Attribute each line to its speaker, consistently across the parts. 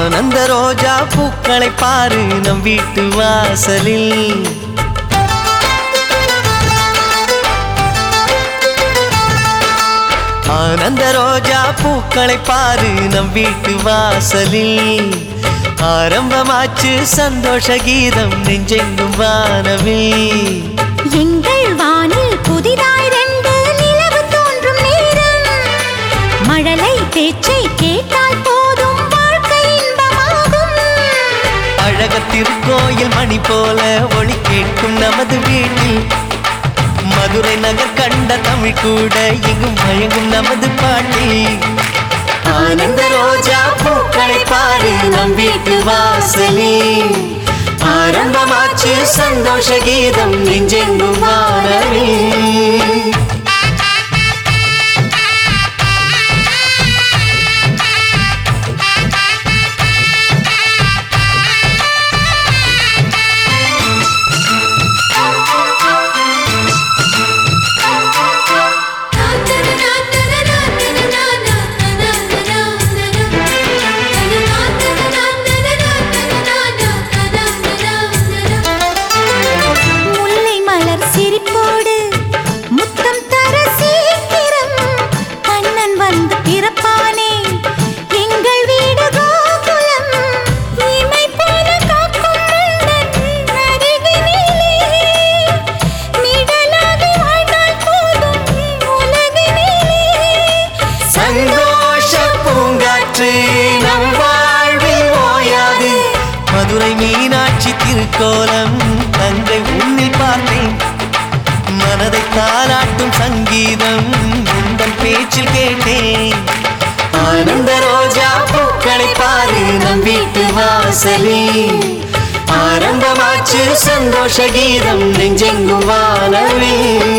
Speaker 1: ஆனந்த ரோஜா பூக்களை பாரு நம் வீட்டு வாசலில். ஆனந்த ரோஜா பூக்களை பாரு நம் வீட்டு வாசலில். ஆரம்பமாச்சு சந்தோஷ கீதம் நெஞ்செங்கும் வானவில்.
Speaker 2: எங்கள் வானில் புதிதாய்
Speaker 1: திருக்கோயில் மணி போல ஒளி கேட்கும் நமது வீட்டில். மதுரை நகர் கண்ட தமிழ் கூட எங்கும் மயங்கும் நமது பாட்டில். ஆனந்த ரோஜா பூக்களை பாரு நம் வீட்டு வாசலில். ஆரம்பமாச்சு சந்தோஷ கீதம் நெஞ்செங்கும் வானவில். கோலம் திருக்கோலம் தங்கை உன்னில் பார்த்தேன். மனதை தாளாட்டும் சங்கீதம் உந்தன் பேச்சில் கேட்டேன். ஆனந்த ரோஜா பூக்களை பாரு நம் வீட்டு வாசலே. ஆரம்பமாச்சு சந்தோஷ கீதம் நெஞ்செங்கும் வானவே.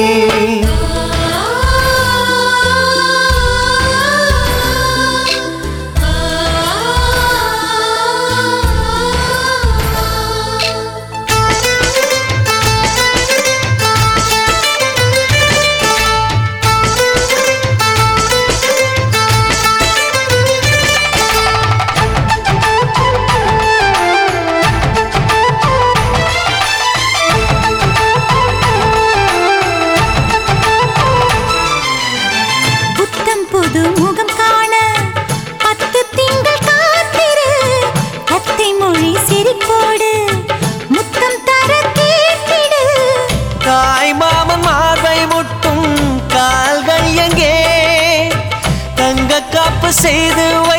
Speaker 2: புத்தம் முகம் காண. பத்து திங்கள் காத்திரு. அத்தை மொழி சிரிப்போடு. முத்தம் தர கேட்டிடு.
Speaker 1: தாய் மாமன் மாதை முட்டும் கால்கள் எங்கே? தங்க காப்பு செய்து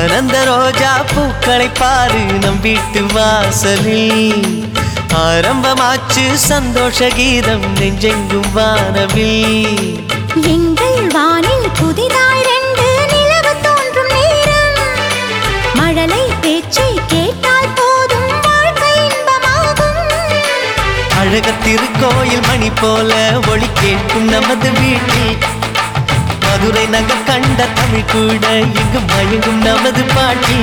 Speaker 1: ஆனந்த ரோஜா பூக்களை பாரு நம் வீட்டு வாசலில். ஆரம்பமாச்சு சந்தோஷ கீதம் நெஞ்செங்கும் வானவில்.
Speaker 2: எங்கள் வானில் புதிதாய் ரெண்டு நிலவு தோன்றும் நேரம். மழலை பேச்சை கேட்டால் போதும் வாழ்க்கை இன்பமாகும்.
Speaker 1: அழக திருக்கோயில் மணி போல ஒளி கேட்கும் நமது வீட்டில். மதுரை நகர் கண்ட தமிழ் கூட இங்கு மயங்கும் நமது பாட்டி.